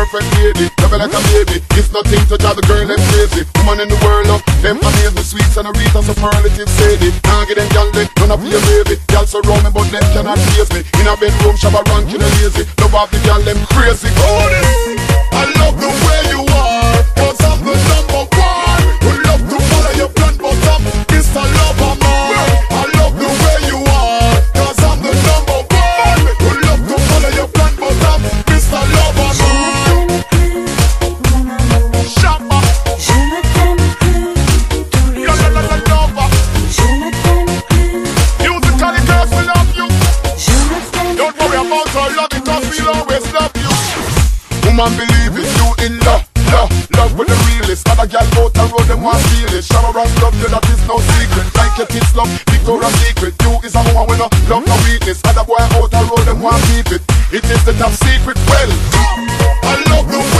perfect lady. Love like a baby. It's nothing to drive the girl them crazy. Woman in the world, love them amazing sweets and a wreath and superlative sadie. Can't get them gal they none of your baby. Gal surround me, but them cannot face me. In a bedroom, shabba rank in a lazy. Love off the gal them crazy. Oh, I love the Woman, believe it, you in love, love, love with the realest. Other gal out the road, them want feel it. Shower around love, you that is no secret. Like your kids love, Victoria's Secret. You is a woman with no love, no weakness. Other boy out the road, them want keep it. It is the top secret. Well, I love the way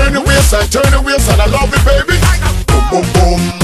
And I love it, baby. Boom, boom, boom.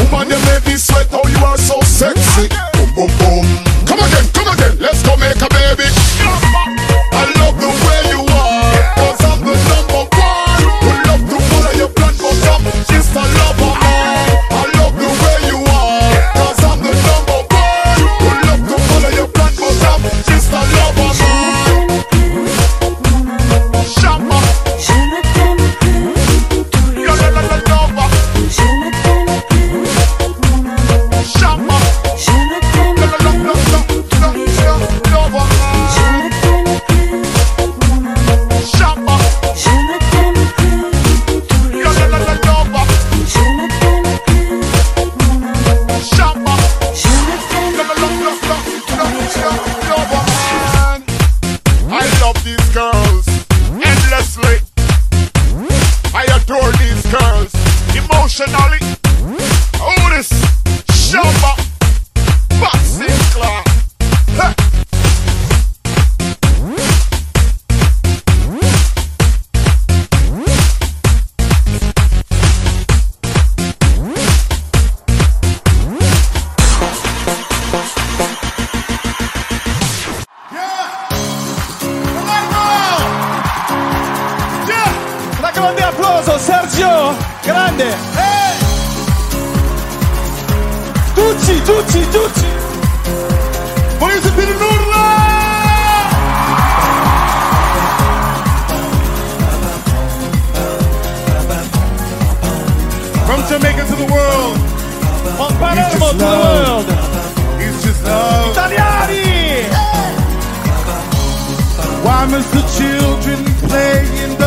Why must the children play in the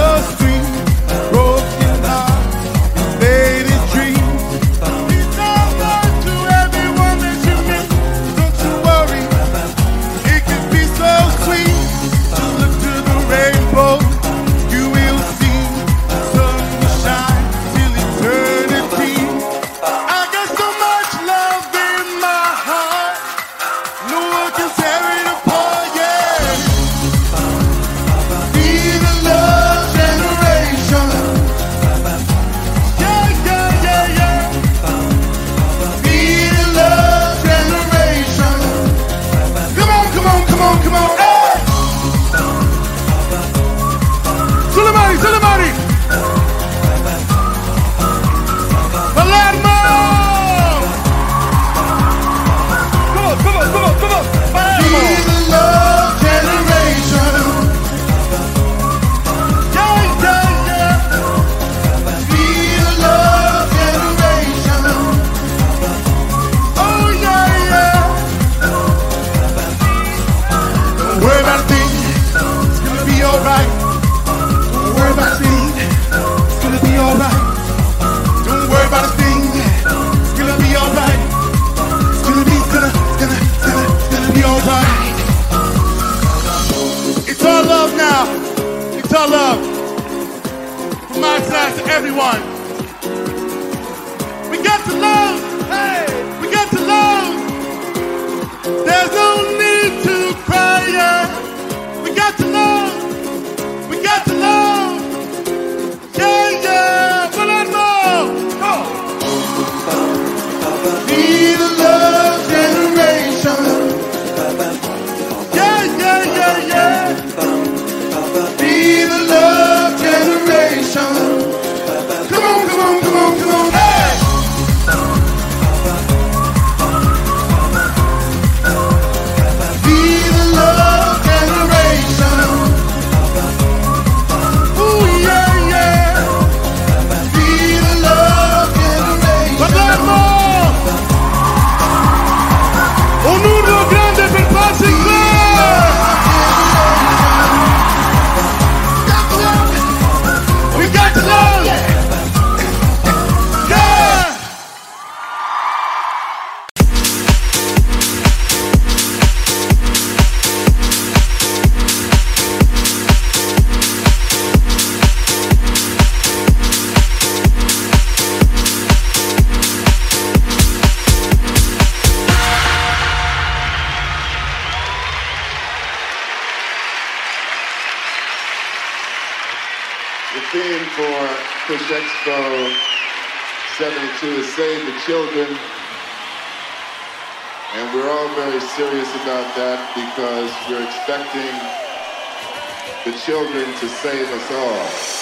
serious about that because we're expecting the children to save us all.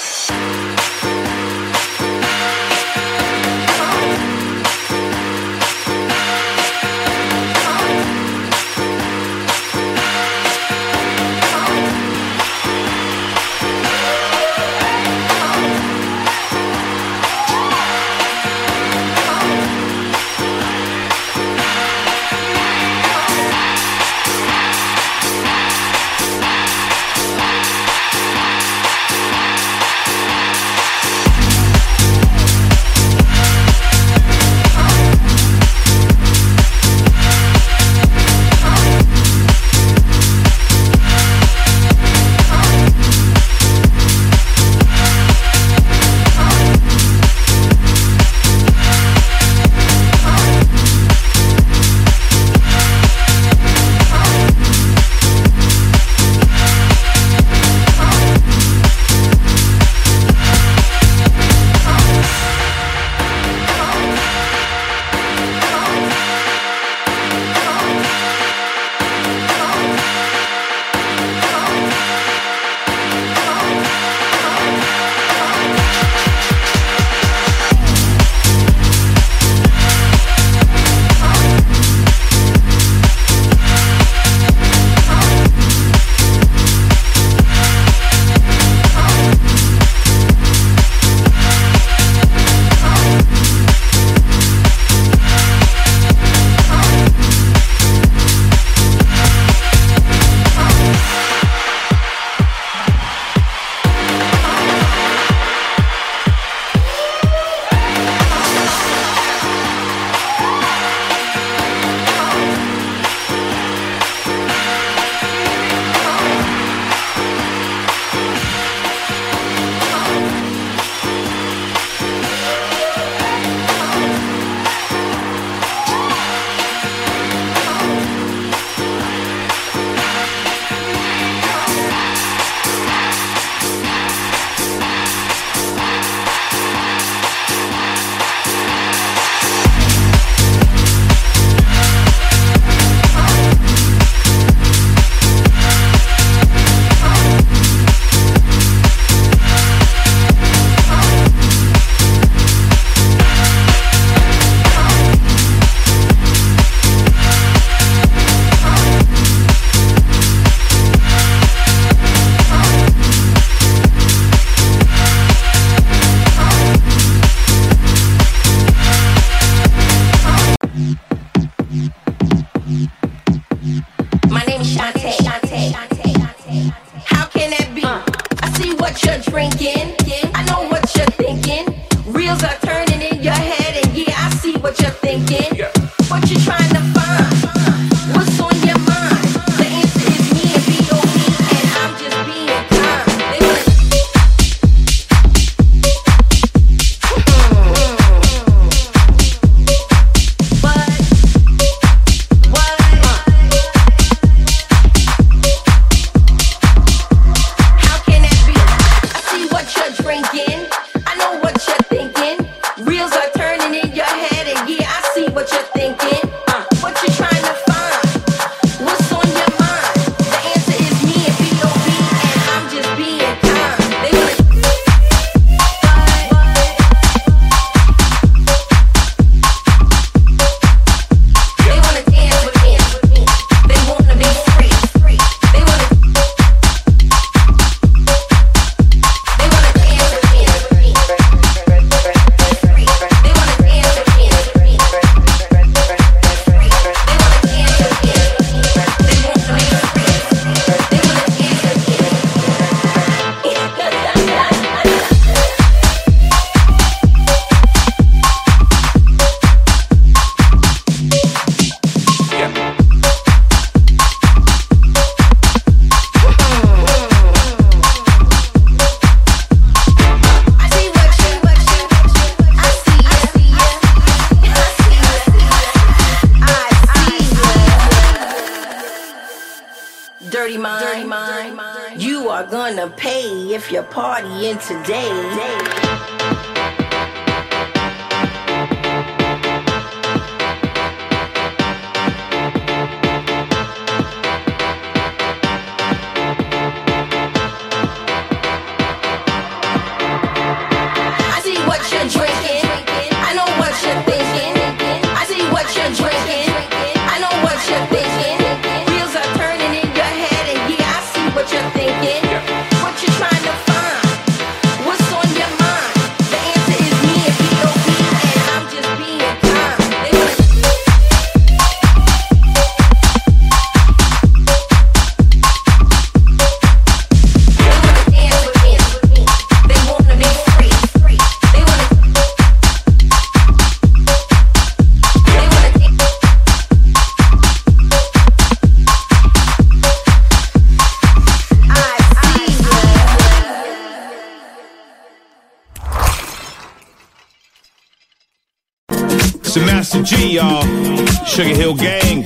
Y'all. Uh, Sugar Hill Gang,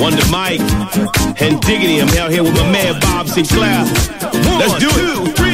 Wonder Mike, and Diggity. I'm out here with my man Bob Sinclar. Let's do it. Two, three.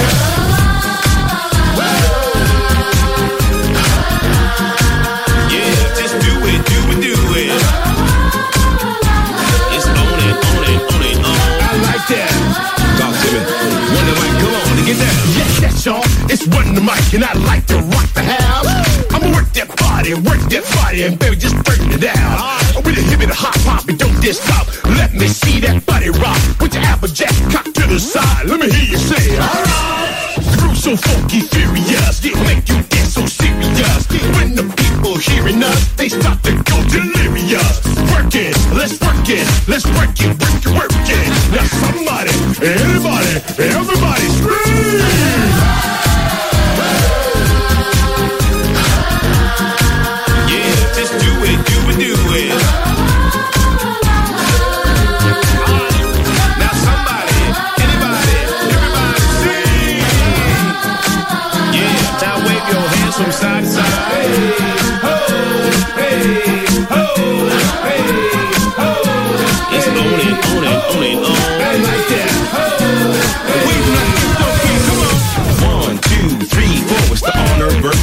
The mic, and I like to rock the house. I'ma work that body, work that body, and baby, just burn it down. Right. With a hip and a hop and don't diss stop. Let me see that body rock. Put your applejack cock to the side. Let me hear you say, alright. Groove so funky, furious, it make you get so serious. When the people hearing us, they start to go delirious. Work it, let's work it, let's work it, work it, work it. Now somebody, anybody, everybody scream!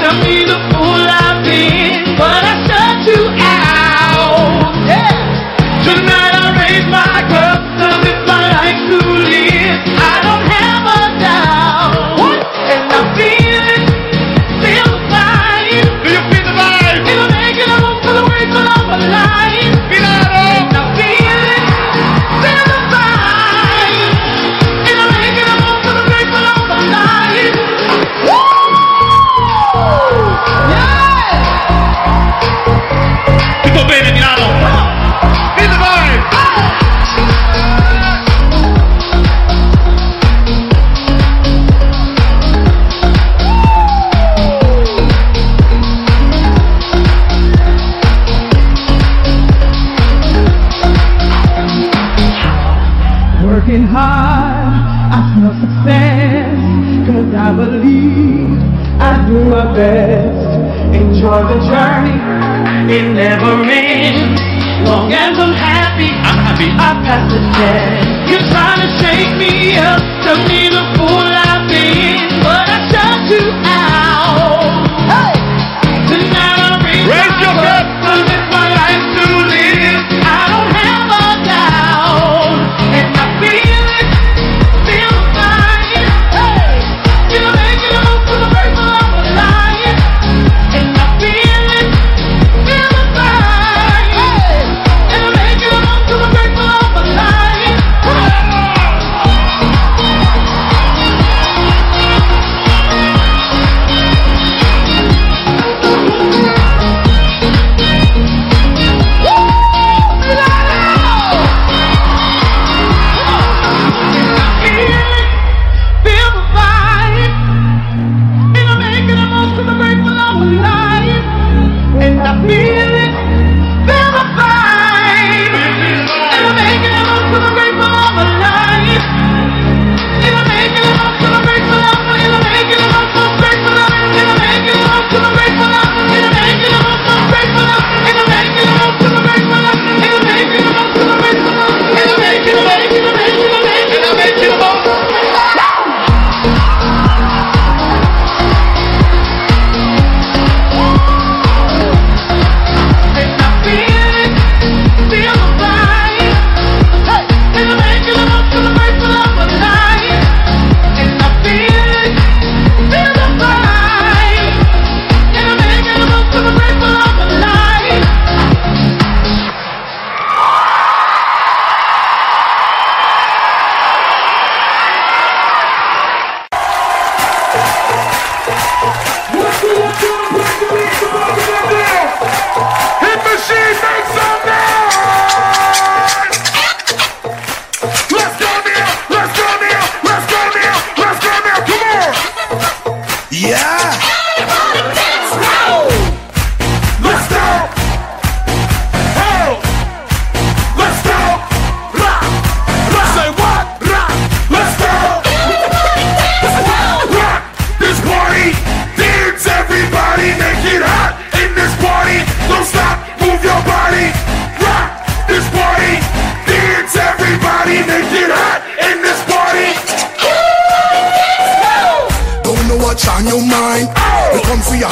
the way to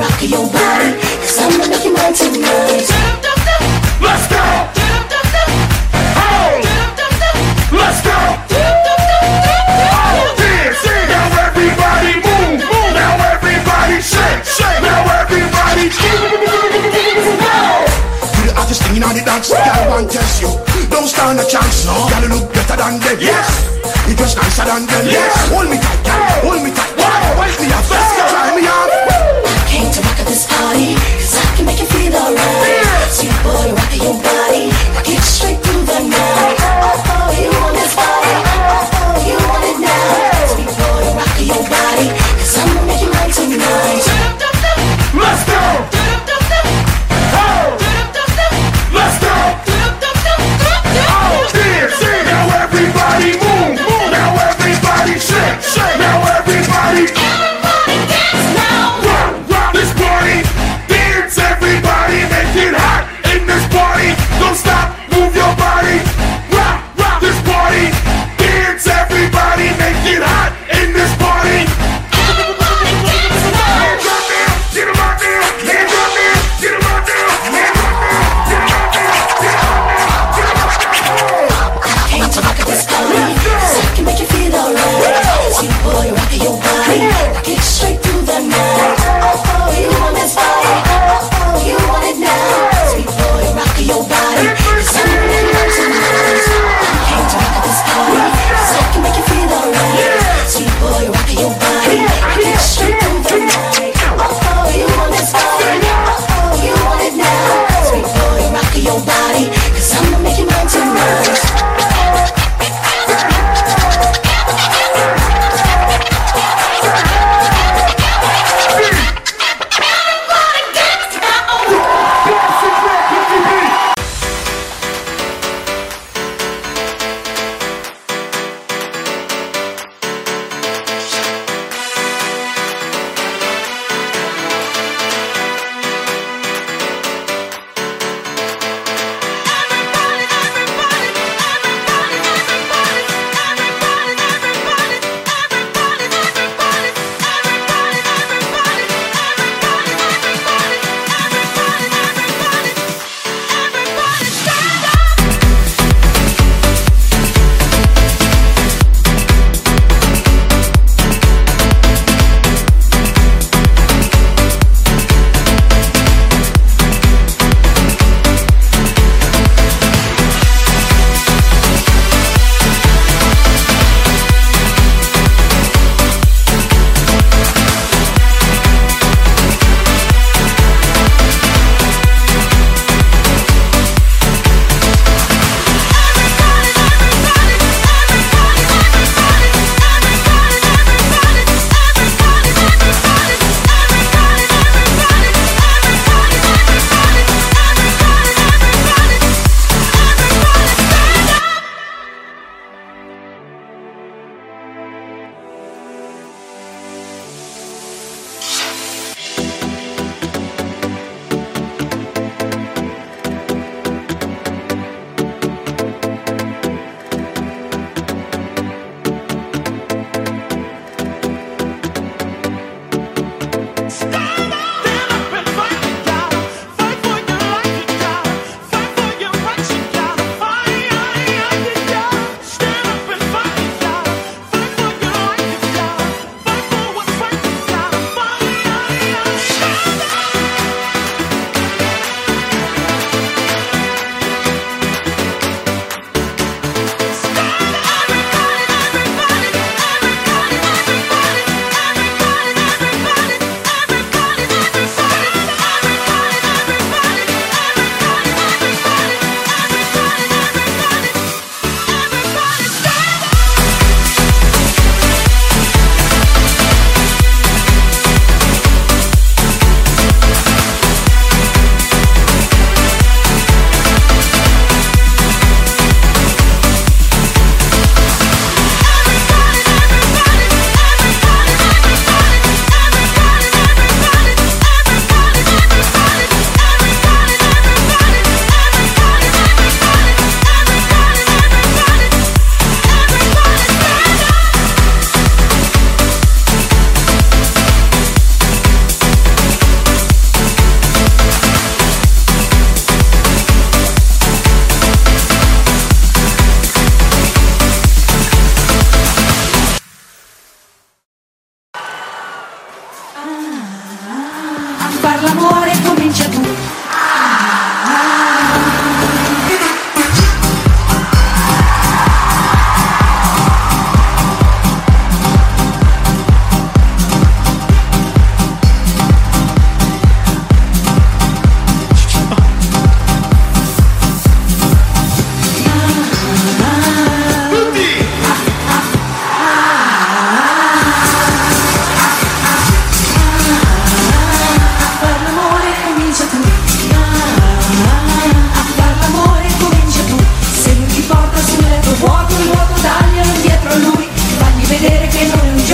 rock your body, I'm gonna make you mine tonight. Let's go! Hey! Let's go! Oh, dance! Now everybody move, move! Now everybody shake, shake! Now everybody go! You're the artist in United Dance, gotta test you. Don't stand a chance, no. Gotta look better than them, yes. You dress nicer than them, yes. Hold me tight, girl. hold me tight. Why? Why? is Me a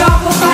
야 뭐,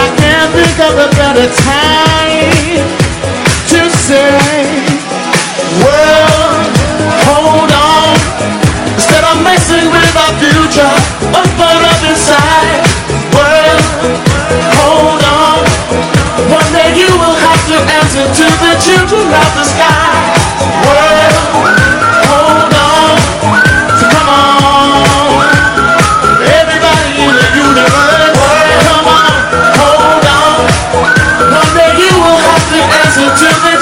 I can't think of a better time to say, well, hold on. Instead of messing with our future, open up inside. Well, hold on. One day you will have to answer to the children of the sky.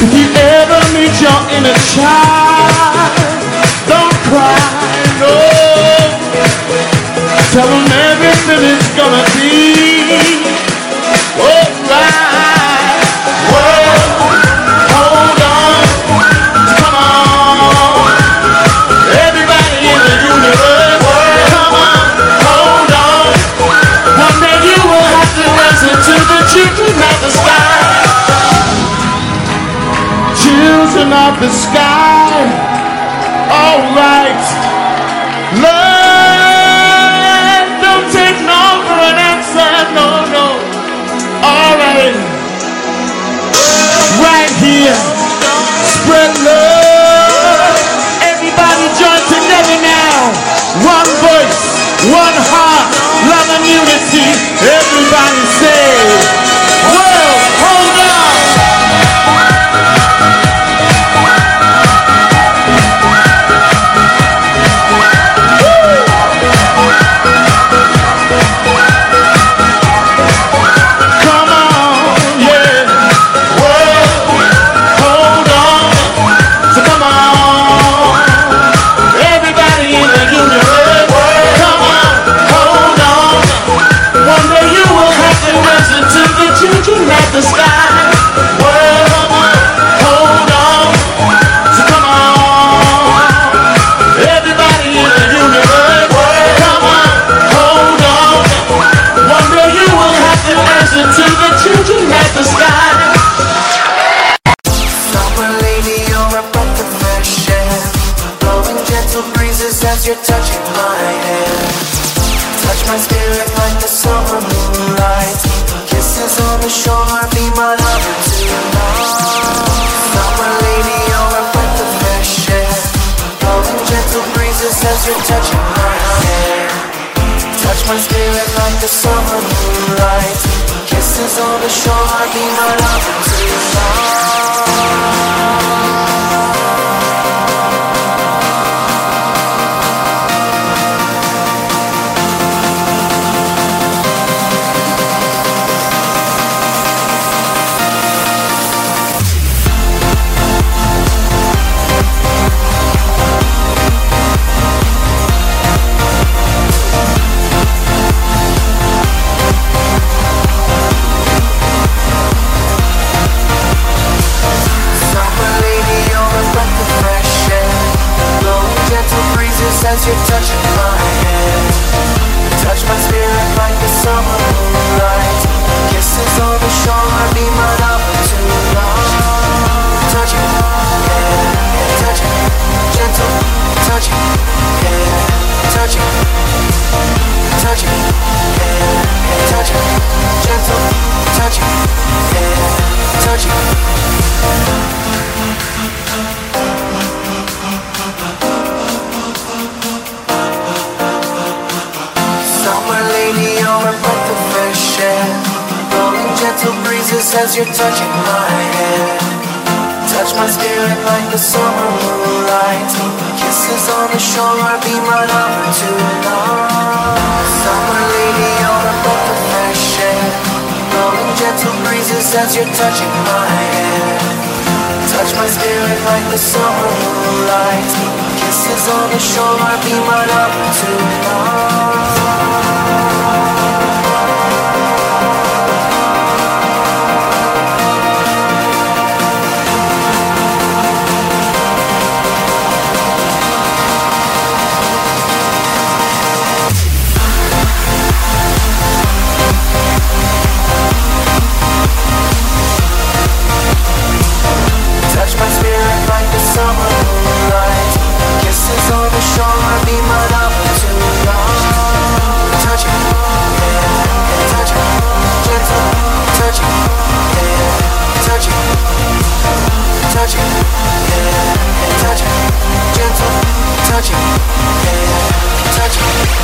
If you ever meet your inner child, don't cry, no. Tell them everything is gonna be. Children of the sky. Children of the sky, alright. Love don't take no for an answer, no, no. Alright. Right here. Spread love. Everybody join together now. One voice, one heart, love and unity. Everybody say, my spirit like the summer moonlight. Kisses on the shore, be my lover Summer touching, yeah, gentle, touching, yeah. Summer lady, you're a breath of fresh air. Gentle breezes as you're touching my hair. Touch my spirit like the summer moonlight. Kisses on the shore, be my lover tonight. Summer lady, you're a breath of fresh air. Blowing gentle breezes as you're touching my hair. Touch my spirit like the summer moonlight. Kisses on the shore, be my lover tonight. Touch gentle, touching, yeah, touching.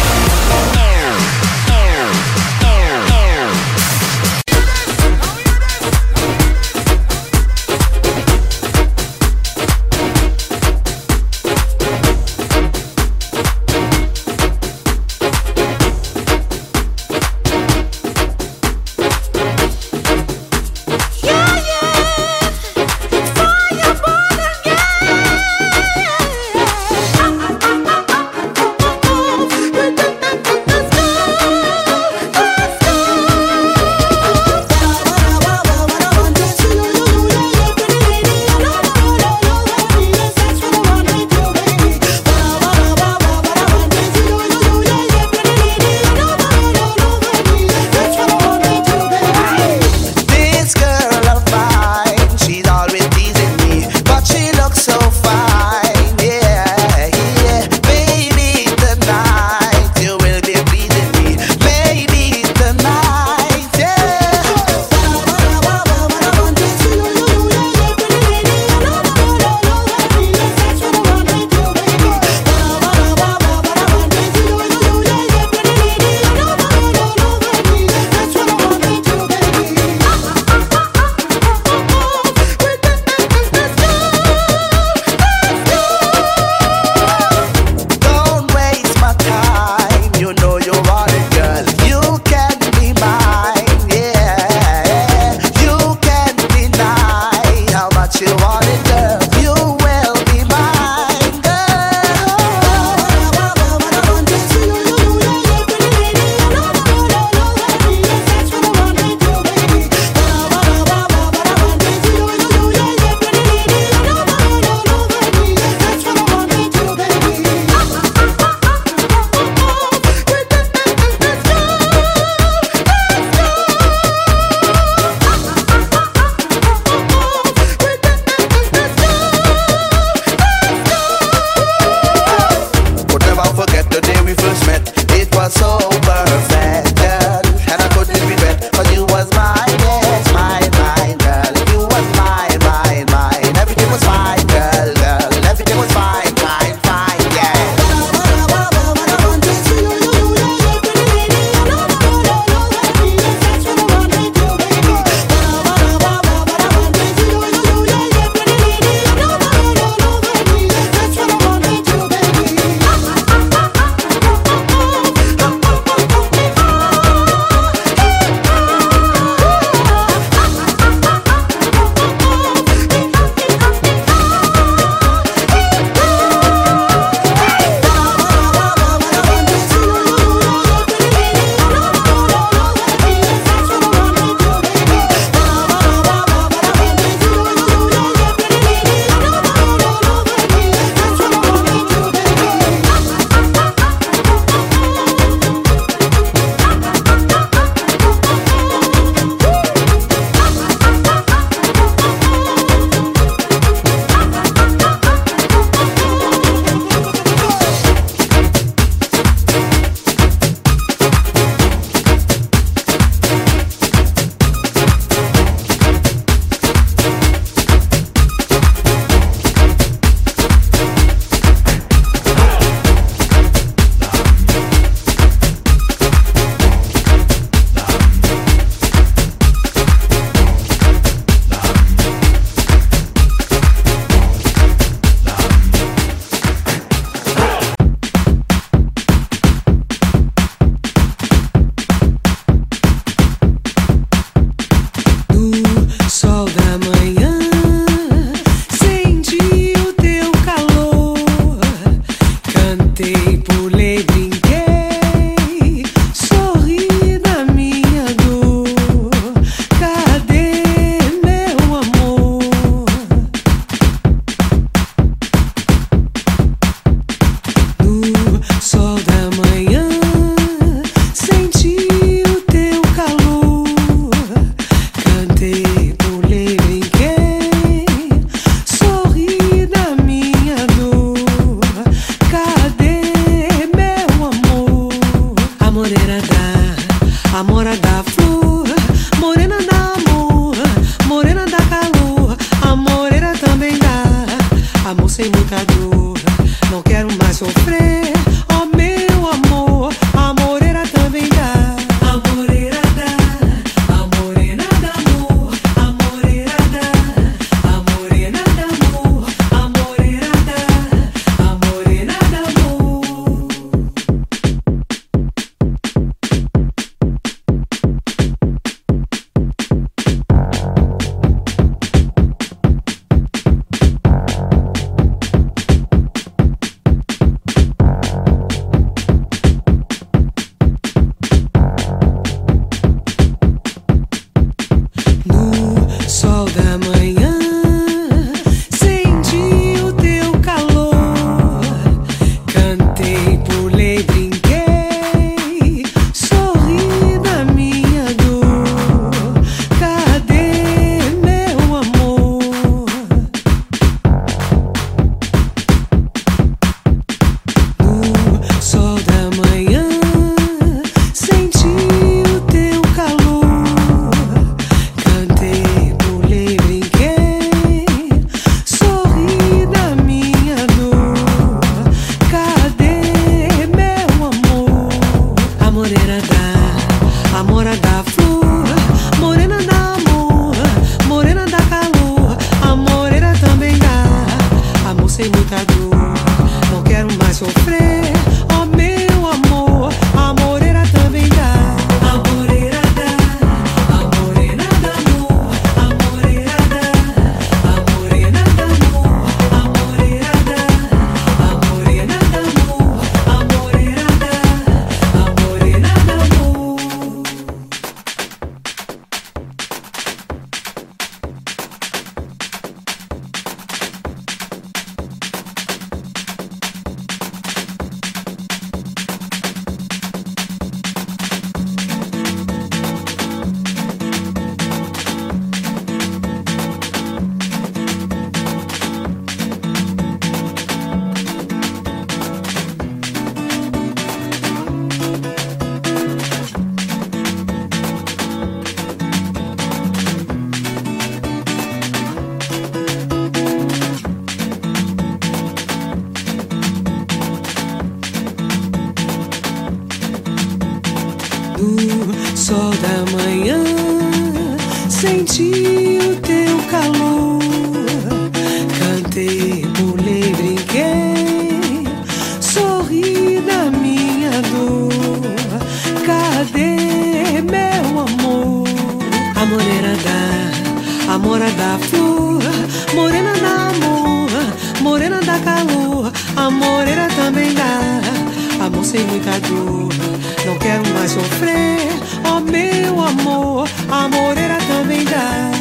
Não quero mais sofrer, ó oh, meu amor. A moreira também dá.